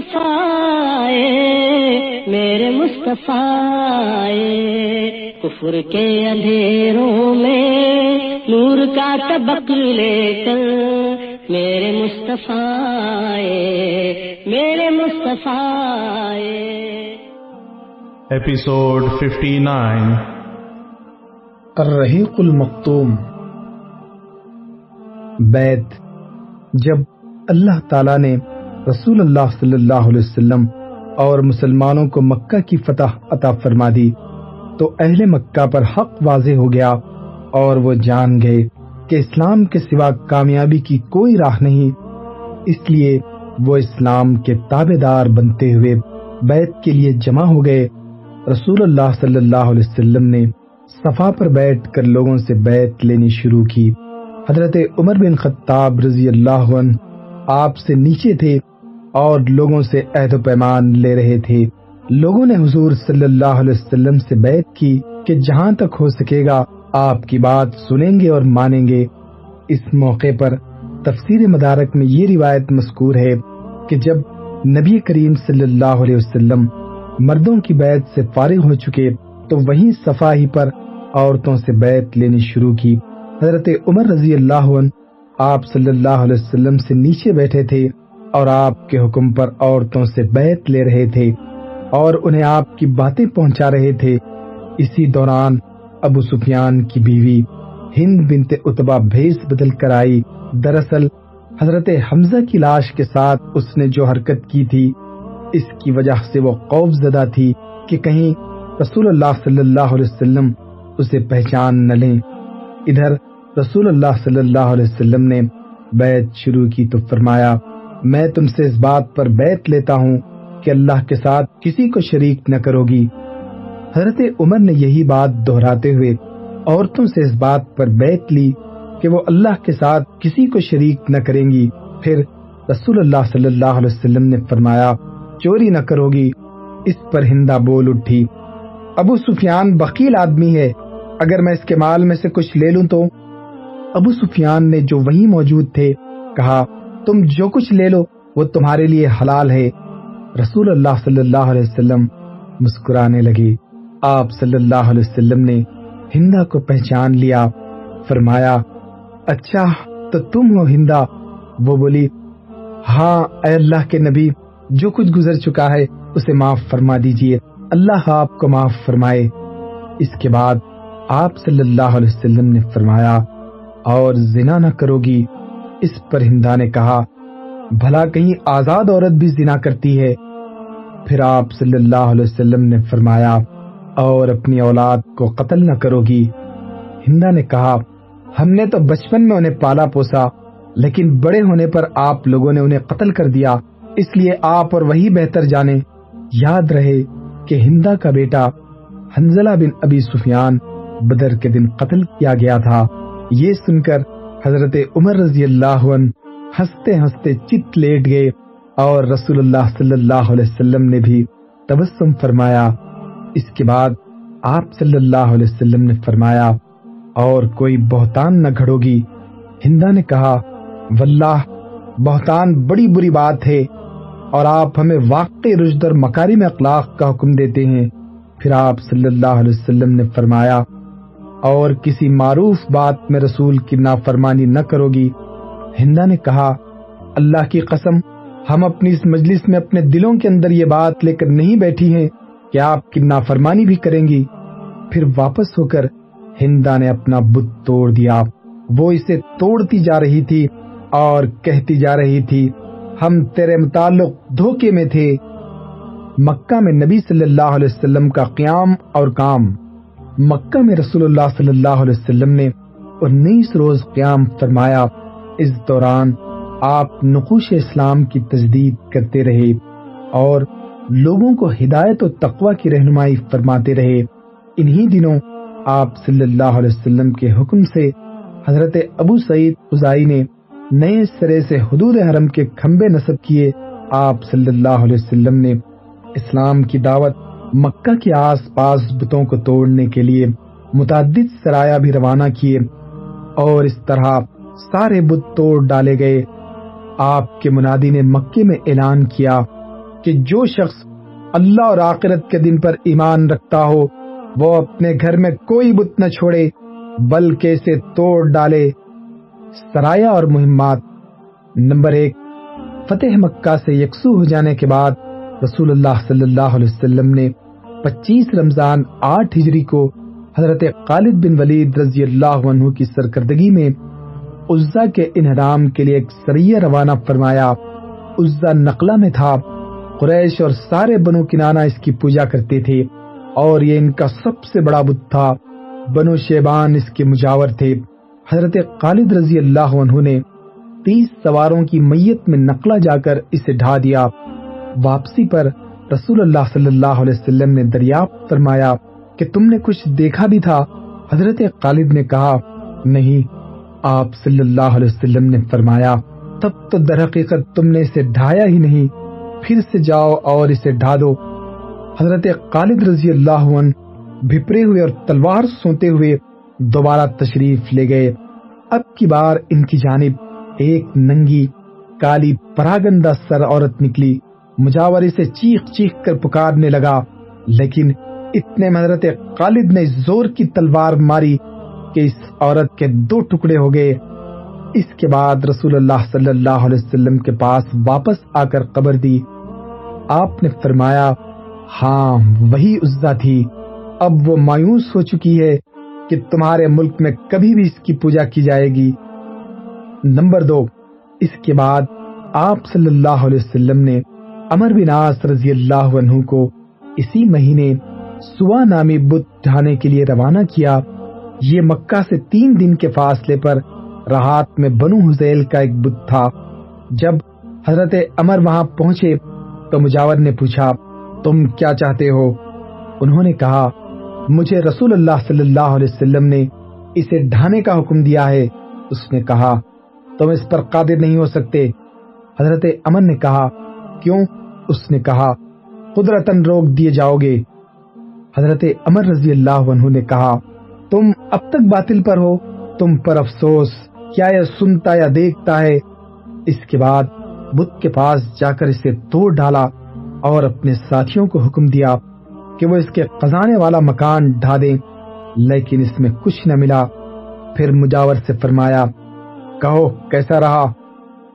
مصطفیٰ میرے مصطفیٰ۔ کفر کے اندھیروں میں نور کا طبق لے کر میرے مصطفیٰ آئے، میرے مصطفیٰ۔ Episode 59 الرحیق المختوم بیت جب اللہ تعالی نے رسول اللہ صلی اللہ علیہ وسلم اور مسلمانوں کو مکہ کی فتح عطا فرما دی۔ تو اہل مکہ پر حق واضح ہو گیا اور وہ جان گئے کہ اسلام کے سوا کامیابی کی کوئی راہ نہیں۔ اس لیے وہ اسلام کے تابے دار بنتے ہوئے بیت کے لیے جمع ہو گئے۔ رسول اللہ صلی اللہ علیہ وسلم نے صفا پر بیٹھ کر لوگوں سے بیت لینی شروع کی۔ حضرت عمر بن خطاب رضی اللہ عنہ آپ سے نیچے تھے۔ اور لوگوں سے عہد و پیمان لے رہے تھے۔ لوگوں نے حضور صلی اللہ علیہ وسلم سے بیعت کی کہ جہاں تک ہو سکے گا، آپ کی بات سنیں گے اور مانیں گے۔ اس موقع پر تفسیر مدارک میں یہ روایت مذکور ہے کہ جب نبی کریم صلی اللہ علیہ وسلم مردوں کی بیعت سے فارغ ہو چکے، تو وہیں صفائی پر عورتوں سے بیعت لینی شروع کی۔ حضرت عمر رضی اللہ عنہ آپ صلی اللہ علیہ وسلم سے نیچے بیٹھے تھے۔ اور آپ کے حکم پر عورتوں سے بیعت لے رہے تھے اور انہیں آپ کی باتیں پہنچا رہے تھے۔ اسی دوران ابو سفیان کی بیوی ہند بنت اتبا بھیس بدل کر آئی۔ دراصل حضرت حمزہ کی لاش کے ساتھ اس نے جو حرکت کی تھی، اس کی وجہ سے وہ خوف زدہ تھی کہ کہیں رسول اللہ صلی اللہ علیہ وسلم اسے پہچان نہ لیں۔ ادھر رسول اللہ صلی اللہ علیہ وسلم نے بیعت شروع کی تو فرمایا میں تم سے اس بات پر بیعت لیتا ہوں کہ اللہ کے ساتھ کسی کو شریک نہ کرو گی حضرت عمر نے یہی بات دہراتے ہوئے عورتوں سے اس بات پر بیعت لی کہ وہ اللہ کے ساتھ کسی کو شریک نہ کریں گی۔ پھر رسول اللہ صلی اللہ علیہ وسلم نے فرمایا، چوری نہ کرو گی اس پر ہندا بول اٹھی۔ ابو سفیان بکیل آدمی ہے، اگر میں اس کے مال میں سے کچھ لے لوں تو؟ ابو سفیان نے جو وہیں موجود تھے، کہا تم جو کچھ لے لو، وہ تمہارے لیے حلال ہے۔ رسول اللہ صلی اللہ علیہ وسلم مسکرانے لگے۔ آپ صلی اللہ علیہ وسلم نے ہندا کو پہچان لیا، فرمایا اچھا تو تم ہو ہندا؟ وہ بولی ہاں اے اللہ کے نبی، جو کچھ گزر چکا ہے، اسے معاف فرما دیجیے۔ اللہ آپ کو معاف فرمائے۔ اس کے بعد آپ صلی اللہ علیہ وسلم نے فرمایا، اور زنا نہ کرو گی۔ اس پر ہندا نے کہا، بھلا کہیں آزاد عورت بھی زنا کرتی ہے؟ پھر آپ صلی اللہ علیہ وسلم نے فرمایا، اور اپنی اولاد کو قتل نہ کرو گی. ہندا نے کہا، ہم نے تو بچپن میں انہیں پالا پوسا، لیکن بڑے ہونے پر آپ لوگوں نے انہیں قتل کر دیا، اس لیے آپ اور وہی بہتر جانے یاد رہے کہ ہندا کا بیٹا حنزلہ بن ابی سفیان بدر کے دن قتل کیا گیا تھا۔ یہ سن کر حضرت عمر رضی اللہ عنہ ہنستے ہنستے چت لیٹ گئے اور رسول اللہ صلی اللہ علیہ وسلم نے بھی تبسم فرمایا۔ اس کے بعد آپ صلی اللہ علیہ وسلم نے فرمایا، اور کوئی بہتان نہ گھڑو گی ہندا نے کہا، واللہ، بہتان بڑی بری بات ہے، اور آپ ہمیں واقعی رشد اور مکاری میں اخلاق کا حکم دیتے ہیں۔ پھر آپ صلی اللہ علیہ وسلم نے فرمایا اور کسی معروف بات میں رسول کی نافرمانی نہ کرو گی ہندا نے کہا، اللہ کی قسم، ہم اپنی اس مجلس میں اپنے دلوں کے اندر یہ بات لے کر نہیں بیٹھی ہیں کہ آپ کی نافرمانی بھی کریں گی۔ پھر واپس ہو کر ہندا نے اپنا بت توڑ دیا۔ وہ اسے توڑتی جا رہی تھی اور کہتی جا رہی تھی، ہم تیرے متعلق دھوکے میں تھے۔ مکہ میں نبی صلی اللہ علیہ وسلم کا قیام اور کام۔ مکہ میں رسول اللہ صلی اللہ علیہ وسلم نے انیس روز قیام فرمایا، اس دوران آپ نقوش اسلام کی تجدید کرتے رہے اور لوگوں کو ہدایت و تقوی کی رہنمائی فرماتے رہے۔ انہی دنوں آپ صلی اللہ علیہ وسلم کے حکم سے حضرت ابو سعید خزائی نے نئے سرے سے حدود حرم کے کھمبے نصب کیے۔ آپ صلی اللہ علیہ وسلم نے اسلام کی دعوت مکہ کے آس پاس بتوں کو توڑنے کے لیے متعدد سرایا بھی روانہ کیے اور اس طرح سارے بت توڑ ڈالے گئے۔ آپ کے منادی نے مکے میں اعلان کیا کہ جو شخص اللہ اور آخرت کے دن پر ایمان رکھتا ہو، وہ اپنے گھر میں کوئی بت نہ چھوڑے، بلکہ اسے توڑ ڈالے۔ سرایا اور مہمات۔ نمبر ایک، فتح مکہ سے یکسو ہو جانے کے بعد رسول اللہ صلی اللہ علیہ وسلم نے پچیس رمضان آٹھ ہجری کو حضرت خالد بن ولید رضی اللہ عنہ کی سرکردگی میں عزا کے انحرام کے لیے ایک سریہ روانہ فرمایا۔ عزا نقلہ میں تھا۔ قریش اور سارے بنو کنانا اس کی پوجا کرتے تھے اور یہ ان کا سب سے بڑا بت تھا۔ بنو شیبان اس کے مجاور تھے۔ حضرت خالد رضی اللہ عنہ نے تیس سواروں کی میت میں نقلہ جا کر اسے ڈھا دیا۔ واپسی پر رسول اللہ صلی اللہ علیہ وسلم نے دریافت فرمایا کہ تم نے کچھ دیکھا بھی تھا؟ حضرت خالد نے کہا، نہیں، آپ صلی اللہ علیہ وسلم نے فرمایا، تب تو در حقیقت تم نے اسے ڈھایا ہی نہیں، پھر سے جاؤ اور اسے ڈھا دو۔ حضرت خالد رضی اللہ عنہ بھپرے ہوئے اور تلوار سوتے ہوئے دوبارہ تشریف لے گئے۔ اب کی بار ان کی جانب ایک ننگی، کالی، پراگندہ سر عورت نکلی۔ مجاوری سے چیخ چیخ کر پکارنے لگا، لیکن اتنے حضرت خالد نے زور کی تلوار ماری کہ اس عورت کے دو ٹکڑے ہو گئے۔ اس کے بعد رسول اللہ صلی اللہ علیہ وسلم کے پاس واپس آ کر قبر دی۔ آپ نے فرمایا ہاں وہی عزا تھی۔ اب وہ مایوس ہو چکی ہے کہ تمہارے ملک میں کبھی بھی اس کی پوجا کی جائے گی۔ نمبر دو، اس کے بعد آپ صلی اللہ علیہ وسلم نے امر بن آس رضی اللہ عنہ کو اسی مہینے سوا نامی بت ڈھانے کے لیے روانہ کیا۔ یہ مکہ سے تین دن کے فاصلے پر راحت میں بنو حزیل کا ایک بت تھا۔ جب حضرت امر وہاں پہنچے تو مجاور نے پوچھا، تم کیا چاہتے ہو؟ انہوں نے کہا، مجھے رسول اللہ صلی اللہ علیہ وسلم نے اسے ڈھانے کا حکم دیا ہے۔ اس نے کہا، تم اس پر قادر نہیں ہو سکتے۔ حضرت امن نے کہا، کیوں؟ اس نے کہا قدرتن روک دیے جاؤ گے۔ حضرت امر رضی اللہ عنہ نے کہا، تم اب تک باطل پر ہو، تم پر افسوس، کیا یہ سنتا یا دیکھتا ہے؟ اس کے بعد بدھ کے پاس جا کر اسے توڑ ڈالا اور اپنے ساتھیوں کو حکم دیا کہ وہ اس کے خزانے والا مکان ڈھا دیں۔ لیکن اس میں کچھ نہ ملا۔ پھر مجاور سے فرمایا، کہو کیسا رہا؟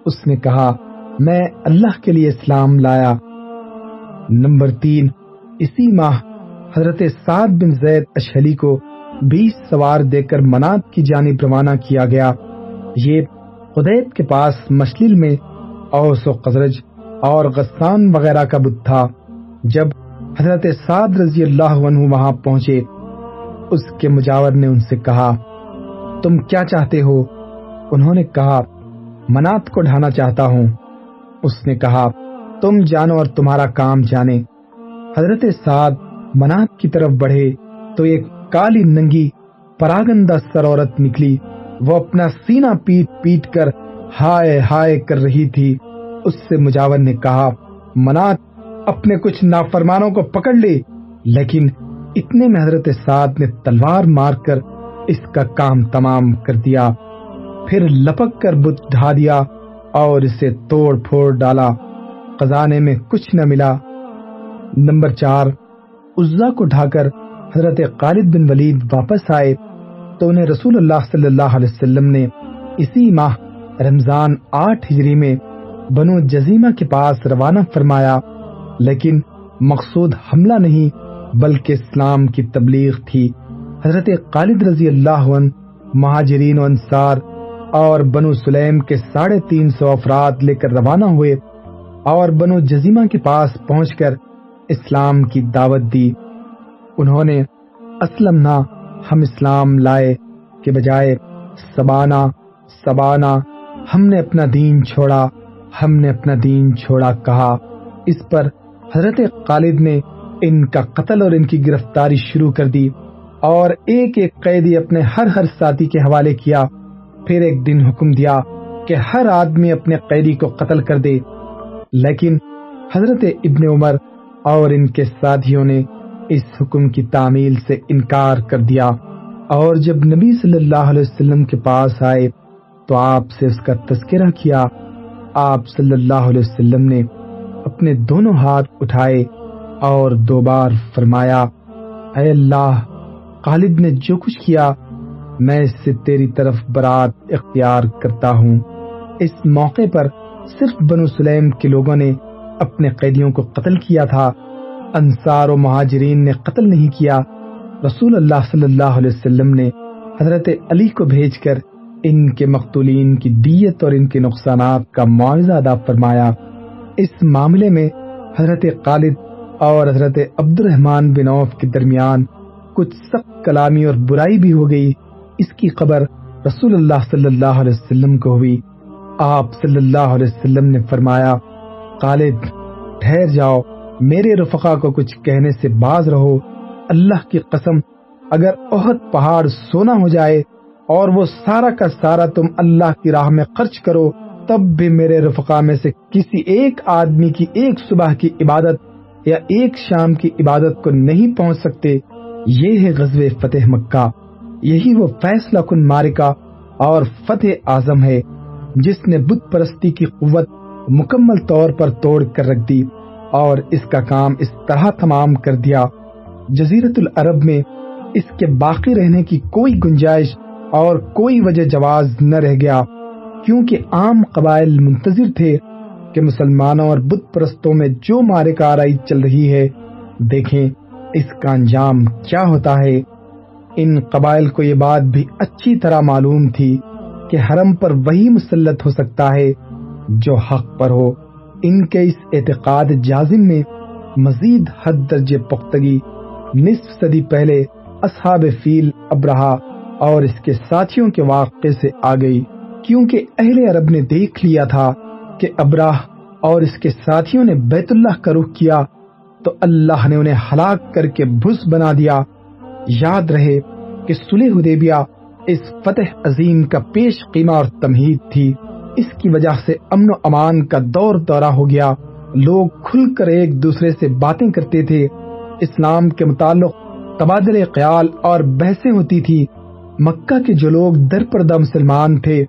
اس نے کہا میں اللہ کے لیے اسلام لایا۔ نمبر تین، اسی ماہ حضرت سعد بن زید اشہلی کو بیس سوار دے کر منات کی جانب روانہ کیا گیا۔ یہ خدیب کے پاس مشلل میں اوس و قزرج اور غسان وغیرہ کا بت تھا۔ جب حضرت سعد رضی اللہ عنہ وہاں پہنچے، اس کے مجاور نے ان سے کہا، تم کیا چاہتے ہو؟ انہوں نے کہا، منات کو ڈھانا چاہتا ہوں۔ اس نے کہا، تم جانو اور تمہارا کام جانے. حضرت سعد منات کی طرف بڑھے تو ایک کالی ننگی پراگندہ سر عورت نکلی۔ وہ اپنا سینہ پیٹ پیٹ کر ہائے ہائے کر رہی تھی۔ اس سے مجاور نے کہا منات اپنے کچھ نافرمانوں کو پکڑ لے. لیکن اتنے میں حضرت سعد نے تلوار مار کر اس کا کام تمام کر دیا۔ پھر لپک کر بت ڈھا دیا۔ اور اسے توڑ پھوڑ ڈالا۔ خزانے میں کچھ نہ ملا۔ نمبر چار عزا کو ڈھا کر حضرت خالد بن ولید واپس آئے۔ تو انہیں رسول اللہ صلی اللہ علیہ وسلم نے اسی ماہ رمضان آٹھ ہجری میں بنو جزیمہ کے پاس روانہ فرمایا۔ لیکن مقصود حملہ نہیں، بلکہ اسلام کی تبلیغ تھی۔ حضرت خالد رضی اللہ عنہ، مہاجرین و انصار اور بنو سلیم کے ساڑھے تین سو افراد لے کر روانہ ہوئے اور بنو جزیمہ کے پاس پہنچ کر اسلام کی دعوت دی۔ انہوں نے اسلم نہ ہم اسلام لائے کے بجائے سبانا سبانا، ہم نے اپنا دین چھوڑا، ہم نے اپنا دین چھوڑا کہا۔ اس پر حضرت خالد نے ان کا قتل اور ان کی گرفتاری شروع کر دی اور ایک ایک قیدی اپنے ہر ہر ساتھی کے حوالے کیا۔ پھر ایک دن حکم دیا کہ ہر آدمی اپنے قیدی کو قتل کر دے۔ لیکن حضرت ابن عمر اور ان کے ساتھیوں نے اس حکم کی تعمیل سے انکار کر دیا۔ اور جب نبی صلی اللہ علیہ وسلم کے پاس آئے تو آپ سے اس کا تذکرہ کیا۔ آپ صلی اللہ علیہ وسلم نے اپنے دونوں ہاتھ اٹھائے اور دو بار فرمایا، اے اللہ، خالد نے جو کچھ کیا میں اس سے تیری طرف برات اختیار کرتا ہوں۔ اس موقع پر صرف بنو سلیم کے لوگوں نے اپنے قیدیوں کو قتل کیا تھا۔ انصار و مہاجرین نے قتل نہیں کیا۔ رسول اللہ صلی اللہ علیہ وسلم نے حضرت علی کو بھیج کر ان کے مقتولین کی دیت اور ان کے نقصانات کا معاوضہ ادا فرمایا۔ اس معاملے میں حضرت خالد اور حضرت عبد الرحمان بن عوف کے درمیان کچھ سخت کلامی اور برائی بھی ہو گئی۔ اس کی خبر رسول اللہ صلی اللہ علیہ وسلم کو ہوئی۔ آپ صلی اللہ علیہ وسلم نے فرمایا، خالد، ٹھہر جاؤ، میرے رفقا کو کچھ کہنے سے باز رہو۔ اللہ کی قسم، اگر عہد پہاڑ سونا ہو جائے اور وہ سارا کا سارا تم اللہ کی راہ میں خرچ کرو، تب بھی میرے رفقا میں سے کسی ایک آدمی کی ایک صبح کی عبادت یا ایک شام کی عبادت کو نہیں پہنچ سکتے۔ یہ ہے غزب فتح مکہ۔ یہی وہ فیصلہ کن مارکا اور فتح اعظم ہے، جس نے بت پرستی کی قوت مکمل طور پر توڑ کر رکھ دی اور اس کا کام اس طرح تمام کر دیا۔ جزیرت العرب میں اس کے باقی رہنے کی کوئی گنجائش اور کوئی وجہ جواز نہ رہ گیا، کیونکہ عام قبائل منتظر تھے کہ مسلمانوں اور بت پرستوں میں جو مارکا آرائی چل رہی ہے، دیکھیں اس کا انجام کیا ہوتا ہے۔ ان قبائل کو یہ بات بھی اچھی طرح معلوم تھی کہ حرم پر وہی مسلط ہو سکتا ہے جو حق پر ہو۔ ان کے اس اعتقاد جازم میں مزید حد درجے پختگی نصف صدی پہلے اصحاب فیل ابراہ اور اس کے ساتھیوں کے واقعے سے آ گئی۔ کیونکہ اہل عرب نے دیکھ لیا تھا کہ ابراہ اور اس کے ساتھیوں نے بیت اللہ کا رخ کیا تو اللہ نے انہیں ہلاک کر کے بھس بنا دیا۔ یاد رہے کہ سلح حدیبیہ اس فتح عظیم کا پیش قیمہ اور تمہید تھی۔ اس کی وجہ سے امن و امان کا دور دورہ ہو گیا۔ لوگ کھل کر ایک دوسرے سے باتیں کرتے تھے۔ اسلام کے متعلق تبادل خیال اور بحثیں ہوتی تھی مکہ کے جو لوگ در پردہ مسلمان تھے،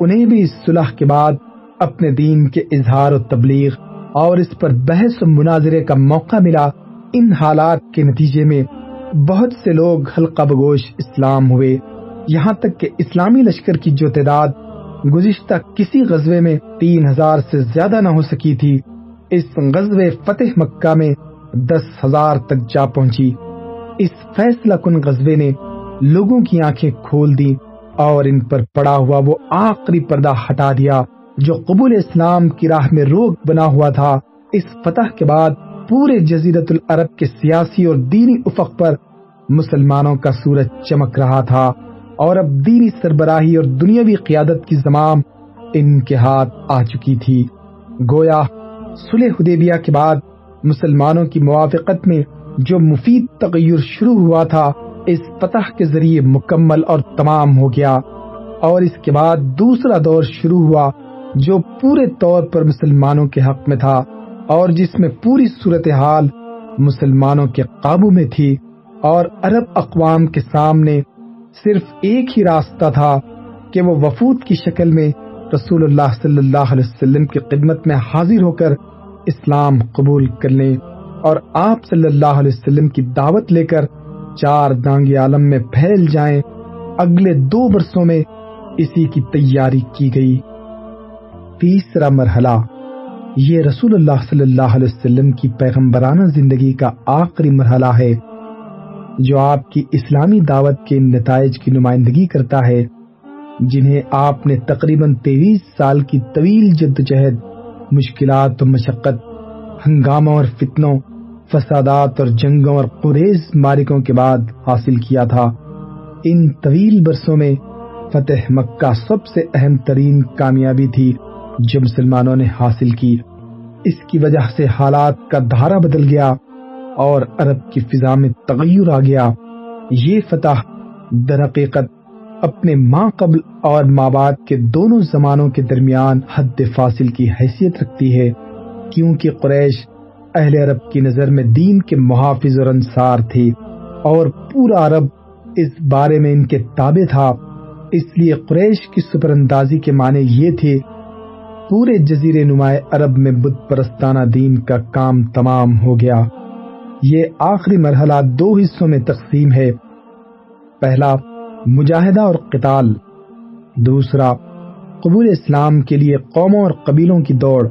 انہیں بھی اس صلح کے بعد اپنے دین کے اظہار و تبلیغ اور اس پر بحث و مناظرے کا موقع ملا۔ ان حالات کے نتیجے میں بہت سے لوگ حلقہ بگوش اسلام ہوئے۔ یہاں تک کہ اسلامی لشکر کی جو تعداد گزشتہ کسی غزوے میں تین ہزار سے زیادہ نہ ہو سکی تھی، اس غزوے فتح مکہ میں دس ہزار تک جا پہنچی۔ اس فیصلہ کن غزوے نے لوگوں کی آنکھیں کھول دی اور ان پر پڑا ہوا وہ آخری پردہ ہٹا دیا جو قبول اسلام کی راہ میں روک بنا ہوا تھا۔ اس فتح کے بعد پورے جزیرت العرب کے سیاسی اور دینی افق پر مسلمانوں کا سورج چمک رہا تھا اور اب دینی سربراہی اور دنیاوی قیادت کی زمام ان کے ہاتھ آ چکی تھی۔ گویا سلح حدیبیہ کے بعد مسلمانوں کی موافقت میں جو مفید تغیر شروع ہوا تھا، اس فتح کے ذریعے مکمل اور تمام ہو گیا۔ اور اس کے بعد دوسرا دور شروع ہوا جو پورے طور پر مسلمانوں کے حق میں تھا۔ اور جس میں پوری صورتحال مسلمانوں کے قابو میں تھی اور عرب اقوام کے سامنے صرف ایک ہی راستہ تھا کہ وہ وفود کی شکل میں رسول اللہ صلی اللہ علیہ وسلم کی خدمت میں حاضر ہو کر اسلام قبول کر لیں اور آپ صلی اللہ علیہ وسلم کی دعوت لے کر چار دانگ عالم میں پھیل جائیں، اگلے دو برسوں میں اسی کی تیاری کی گئی۔ تیسرا مرحلہ۔ یہ رسول اللہ صلی اللہ علیہ وسلم کی پیغمبرانہ زندگی کا آخری مرحلہ ہے، جو آپ کی اسلامی دعوت کے نتائج کی نمائندگی کرتا ہے، جنہیں آپ نے تقریباً تیئیس سال کی طویل جدوجہد، مشکلات و مشقت، ہنگاموں اور فتنوں، فسادات اور جنگوں اور قریض مارکوں کے بعد حاصل کیا تھا۔ ان طویل برسوں میں فتح مکہ سب سے اہم ترین کامیابی تھی۔ جو مسلمانوں نے حاصل کی، اس کی وجہ سے حالات کا دھارا بدل گیا اور عرب کی فضا میں تغیر آ گیا۔ یہ فتح در حقیقت اپنے ماں قبل اور ماں بعد کے دونوں زمانوں کے درمیان حد فاصل کی حیثیت رکھتی ہے، کیونکہ قریش اہل عرب کی نظر میں دین کے محافظ اور انصار تھی اور پورا عرب اس بارے میں ان کے تابع تھا۔ اس لیے قریش کی سپر اندازی کے معنی یہ تھے پورے جزیر نمائے عرب میں بت پرستانہ دین کا کام تمام ہو گیا۔ یہ آخری مرحلہ دو حصوں میں تقسیم ہے۔ پہلا، مجاہدہ اور قتال۔ دوسرا، قبول اسلام کے لیے قوموں اور قبیلوں کی دوڑ۔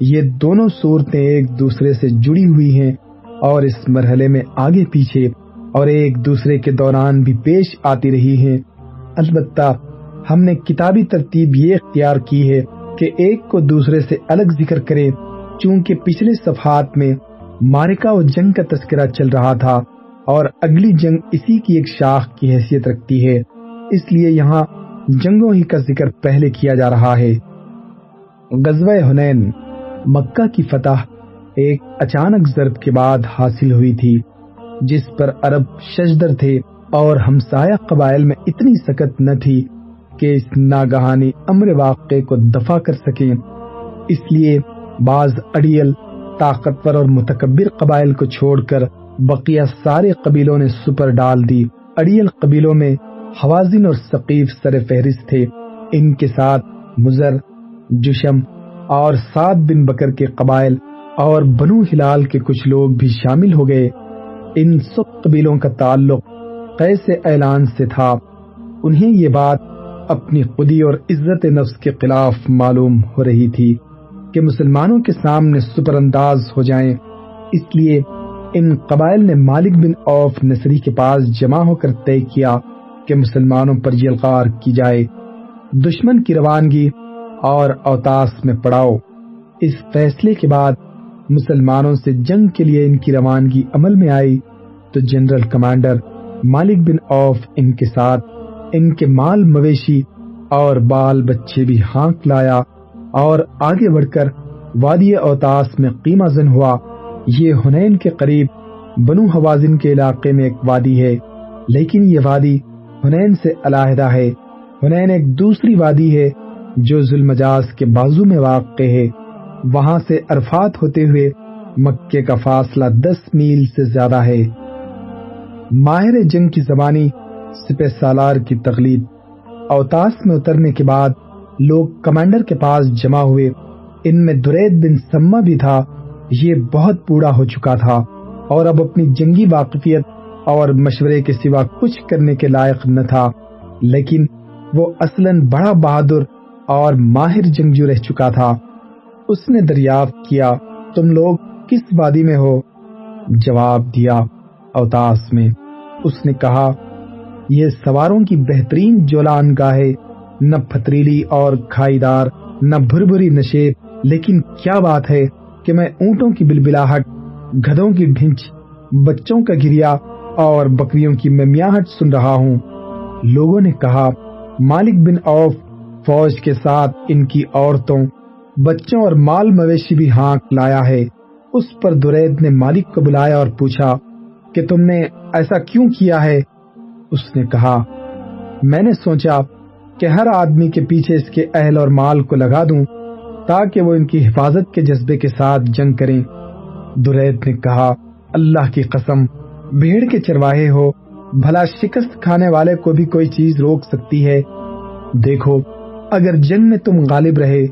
یہ دونوں صورتیں ایک دوسرے سے جڑی ہوئی ہیں اور اس مرحلے میں آگے پیچھے اور ایک دوسرے کے دوران بھی پیش آتی رہی ہیں۔ البتہ، ہم نے کتابی ترتیب یہ اختیار کی ہے کہ ایک کو دوسرے سے الگ ذکر کرے، چونکہ پچھلے صفحات میں مارکا و جنگ کا تذکرہ چل رہا تھا اور اگلی جنگ اسی کی ایک شاخ کی حیثیت رکھتی ہے۔ اس لیے یہاں جنگوں ہی کا ذکر پہلے کیا جا رہا ہے۔ غزوہ ہنین مکہ کی فتح ایک اچانک ضرب کے بعد حاصل ہوئی تھی، جس پر عرب شجدر تھے اور ہمسایہ قبائل میں اتنی سکت نہ تھی کہ اس ناگہانی امر واقع کو دفع کر سکیں۔ اس لیے بعض اڑیل، طاقتور اور متکبر قبائل کو چھوڑ کر بقیہ سارے قبیلوں نے سپر ڈال دی۔ اڑیل قبیلوں میں حوازن اور ثقیف سر فہرست تھے۔ ان کے ساتھ مزر جشم اور سات بن بکر کے قبائل اور بنو ہلال کے کچھ لوگ بھی شامل ہو گئے۔ ان سب قبیلوں کا تعلق قیس اعلان سے تھا۔ انہیں یہ بات اپنی خودی اور عزت نفس کے خلاف معلوم ہو رہی تھی کہ مسلمانوں کے سامنے سپر انداز ہو جائیں۔ اس لیے ان قبائل نے مالک بن اوف نصری کے پاس جمع ہو کر طے کیا کہ مسلمانوں پر یلغار کی جائے۔ دشمن کی روانگی اور اوتاس میں پڑاؤ۔ اس فیصلے کے بعد مسلمانوں سے جنگ کے لیے ان کی روانگی عمل میں آئی۔ تو جنرل کمانڈر مالک بن اوف ان کے ساتھ ان کے مال مویشی اور بال بچے بھی ہانک لایا اور آگے بڑھ کر وادی اوتاس میں قیمہ زن ہوا۔ یہ ہنین کے قریب بنو حوازن کے علاقے میں ایک وادی ہے، لیکن یہ وادی ہنین سے علیحدہ ہے۔ ہنین ایک دوسری وادی ہے جو ظلمجاز کے بازو میں واقع ہے۔ وہاں سے عرفات ہوتے ہوئے مکے کا فاصلہ دس میل سے زیادہ ہے۔ ماہر جنگ کی زبانی سپہ سالار کی تقلید اوتاس میں اترنے کے بعد لوگ کمانڈر کے پاس جمع ہوئے۔ ان میں درید بن سما بھی تھا۔ یہ بہت بوڑھا ہو چکا تھا اور اب اپنی جنگی واقفیت اور مشورے کے سوا کچھ کرنے کے لائق نہ تھا۔ لیکن وہ اصلاً بڑا بہادر اور ماہر جنگجو رہ چکا تھا۔ اس نے دریافت کیا، تم لوگ کس وادی میں ہو؟ جواب دیا، اوتاس میں۔ اس نے کہا یہ سواروں کی بہترین جولان گاہ ہے نہ پتریلی اور کھائی دار نہ بھر بھری نشیب۔ لیکن کیا بات ہے کہ میں اونٹوں کی بلبلاہٹ گدوں کی ڈھنچ، بچوں کا گریا اور بکریوں کی ممیاہٹ سن رہا ہوں؟ لوگوں نے کہا، مالک بن اوف فوج کے ساتھ ان کی عورتوں، بچوں اور مال مویشی بھی ہانک لایا ہے۔ اس پر درید نے مالک کو بلایا اور پوچھا کہ تم نے ایسا کیوں کیا ہے؟ اس نے کہا، میں نے سوچا کہ ہر آدمی کے پیچھے اس کے اہل اور مال کو لگا دوں تاکہ وہ ان کی حفاظت کے جذبے کے ساتھ جنگ کریں۔ درید نے کہا، اللہ کی قسم، بھیڑ کے چرواہے ہو، بھلا شکست کھانے والے کو بھی کوئی چیز روک سکتی ہے۔ دیکھو، اگر جنگ میں تم غالب رہے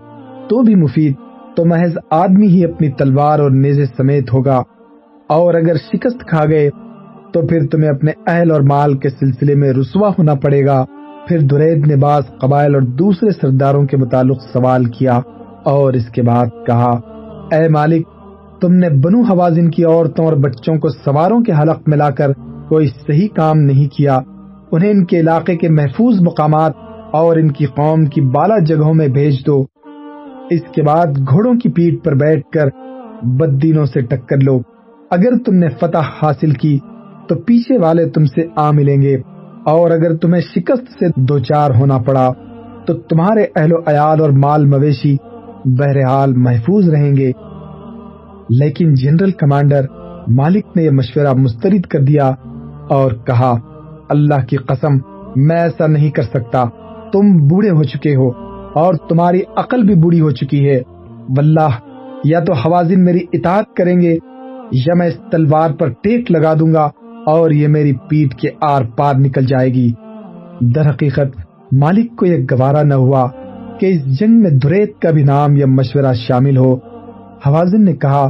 تو بھی مفید، تو محض آدمی ہی اپنی تلوار اور نیزے سمیت ہوگا۔ اور اگر شکست کھا گئے تو پھر تمہیں اپنے اہل اور مال کے سلسلے میں رسوا ہونا پڑے گا۔ پھر درید نے بعض قبائل اور دوسرے سرداروں کے متعلق سوال کیا اور اس کے بعد کہا، اے مالک، تم نے بنو حوازن کی عورتوں اور بچوں کو سواروں کے حلق میں لا کر کوئی صحیح کام نہیں کیا۔ انہیں ان کے علاقے کے محفوظ مقامات اور ان کی قوم کی بالا جگہوں میں بھیج دو۔ اس کے بعد گھوڑوں کی پیٹ پر بیٹھ کر بدینوں سے ٹکر لو۔ اگر تم نے فتح حاصل کی تو پیچھے والے تم سے آ ملیں گے۔ اور اگر تمہیں شکست سے دو چار ہونا پڑا، تو تمہارے اہل و عیال اور مال مویشی بہرحال محفوظ رہیں گے۔ لیکن جنرل کمانڈر مالک نے یہ مشورہ مسترد کر دیا اور کہا، اللہ کی قسم، میں ایسا نہیں کر سکتا۔ تم بوڑھے ہو چکے ہو اور تمہاری عقل بھی بوڑھی ہو چکی ہے۔ واللہ، یا تو حوازن میری اطاعت کریں گے یا میں اس تلوار پر ٹیک لگا دوں گا۔ اور یہ میری پیٹ کے آر پار نکل جائے گی۔ در حقیقت مالک کو یہ گوارا نہ ہوا کہ اس جنگ میں دریت کا بھی نام یا مشورہ شامل ہو۔ حوازن نے کہا،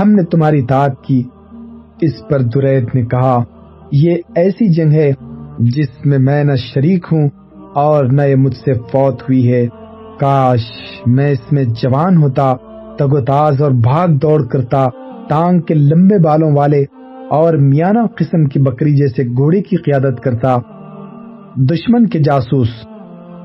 ہم نے تمہاری اطاعت کی۔ اس پر دریت نے کہا، یہ ایسی جنگ ہے جس میں میں نہ شریک ہوں اور نہ یہ مجھ سے فوت ہوئی ہے۔ کاش میں اس میں جوان ہوتا، تگ و تاز اور بھاگ دوڑ کرتا، ٹانگ کے لمبے بالوں والے اور میانہ قسم کی بکری جیسے گھوڑے کی قیادت کرتا دشمن کے جاسوس۔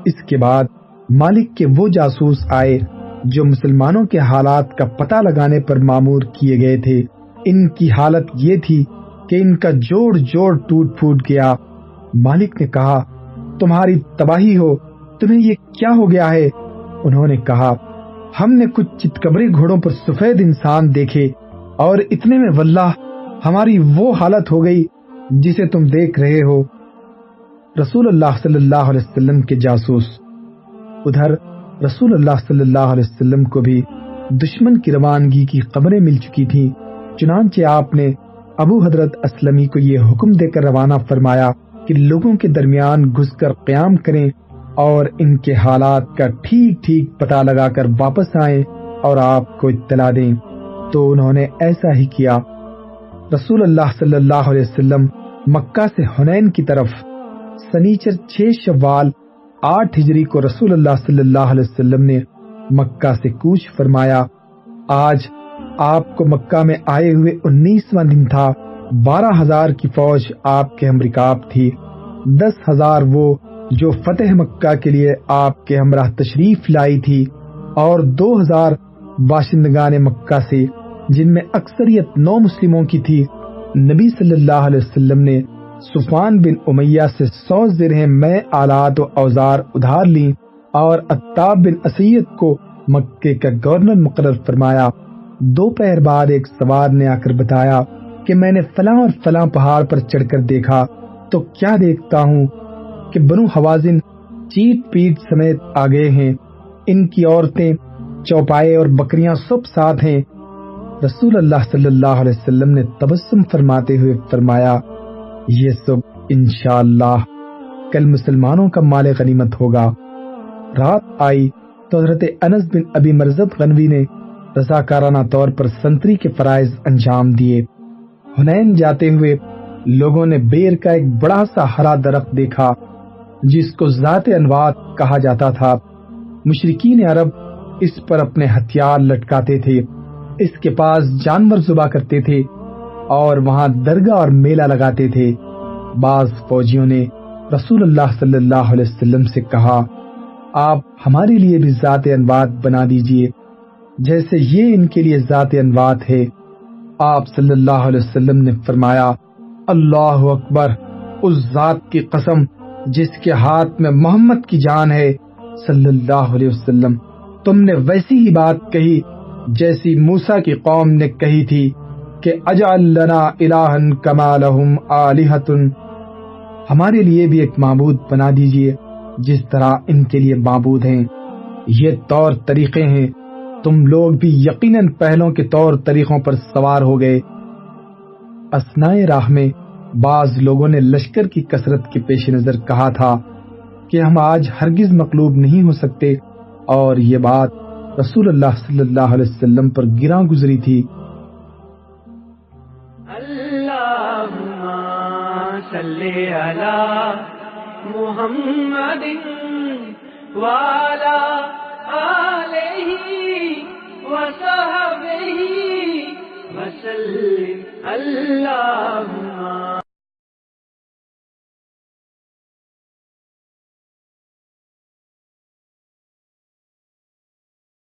اس کے بعد مالک کے وہ جاسوس آئے جو مسلمانوں کے حالات کا پتہ لگانے پر معمور کیے گئے تھے۔ ان کی حالت یہ تھی کہ ان کا جوڑ جوڑ ٹوٹ پھوٹ گیا۔ مالک نے کہا، تمہاری تباہی ہو، تمہیں یہ کیا ہو گیا ہے؟ انہوں نے کہا، ہم نے کچھ چتکبری گھوڑوں پر سفید انسان دیکھے اور اتنے میں واللہ ہماری وہ حالت ہو گئی جسے تم دیکھ رہے ہو۔ رسول اللہ صلی اللہ علیہ وسلم کے جاسوس۔ ادھر رسول اللہ صلی اللہ علیہ وسلم کو بھی دشمن کی روانگی کی خبریں مل چکی تھی چنانچہ آپ نے ابو حضرت اسلمی کو یہ حکم دے کر روانہ فرمایا کہ لوگوں کے درمیان گھس کر قیام کریں اور ان کے حالات کا ٹھیک ٹھیک پتہ لگا کر واپس آئیں اور آپ کو اطلاع دیں۔ تو انہوں نے ایسا ہی کیا۔ رسول اللہ صلی اللہ علیہ وسلم مکہ سے ہنین کی طرف سنیچر چھ شوال آٹھ ہجری کو رسول اللہ صلی اللہ علیہ وسلم نے مکہ سے کوچ فرمایا، آج آپ کو مکہ میں آئے ہوئے انیسواں دن تھا، بارہ ہزار کی فوج آپ کے ہمرکاب تھی، دس ہزار وہ جو فتح مکہ کے لیے آپ کے ہمراہ تشریف لائی تھی اور دو ہزار باشندگان مکہ سے جن میں اکثریت نو مسلموں کی تھی، نبی صلی اللہ علیہ وسلم نے سفان بن امیہ سے سو زرہ میں آلات و اوزار ادھار لی اور اتاب بن اسید کو مکے کا گورنر مقرر فرمایا۔ دو پہر بعد ایک سوار نے آ کر بتایا کہ میں نے فلاں اور فلاں پہاڑ پر چڑھ کر دیکھا۔ تو کیا دیکھتا ہوں کہ بنو حوازن چیٹ پیٹ سمیت آگے ہیں۔ ان کی عورتیں، چوپائے اور بکریاں سب ساتھ ہیں۔ رسول اللہ صلی اللہ علیہ وسلم نے تبسم فرماتے ہوئے فرمایا، یہ سب انشاءاللہ کل مسلمانوں کا مال غنیمت ہوگا۔ رات آئی تو حضرت انس بن ابی مرزب غنوی نے رضاکارانہ طور پر سنتری کے فرائض انجام دیے۔ ہنین جاتے ہوئے لوگوں نے بیر کا ایک بڑا سا ہرا درخت دیکھا، جس کو ذات انوات کہا جاتا تھا۔ مشرقین عرب اس پر اپنے ہتھیار لٹکاتے تھے۔ اس کے پاس جانور زبا کرتے تھے اور وہاں درگاہ اور میلہ لگاتے تھے۔ بعض فوجیوں نے رسول اللہ صلی اللہ علیہ وسلم سے کہا، آپ ہمارے لیے بھی ذات انوات بنا دیجیے۔ جیسے یہ ان کے لیے ذات انوات ہے۔ آپ صلی اللہ علیہ وسلم نے فرمایا، اللہ اکبر، اس ذات کی قسم جس کے ہاتھ میں محمد کی جان ہے، صلی اللہ علیہ وسلم، تم نے ویسی ہی بات کہی۔ جیسی موسا کی قوم نے کہی تھی کہ اجعل لنا الہن کما لہم آلہتن۔ ہمارے لیے بھی ایک معبود بنا دیجیے جس طرح ان کے لیے معبود ہیں۔ یہ طور طریقے ہیں۔ تم لوگ بھی یقیناً پہلوں کے طور طریقوں پر سوار ہو گئے۔ اسنائے راہ میں بعض لوگوں نے لشکر کی کثرت کے پیش نظر کہا تھا کہ ہم آج ہرگز مقلوب نہیں ہو سکتے اور یہ بات رسول اللہ صلی اللہ علیہ وسلم پر گراں گزری تھی صلی علی محمد والا آلہ وصحبہ وسلم اللہم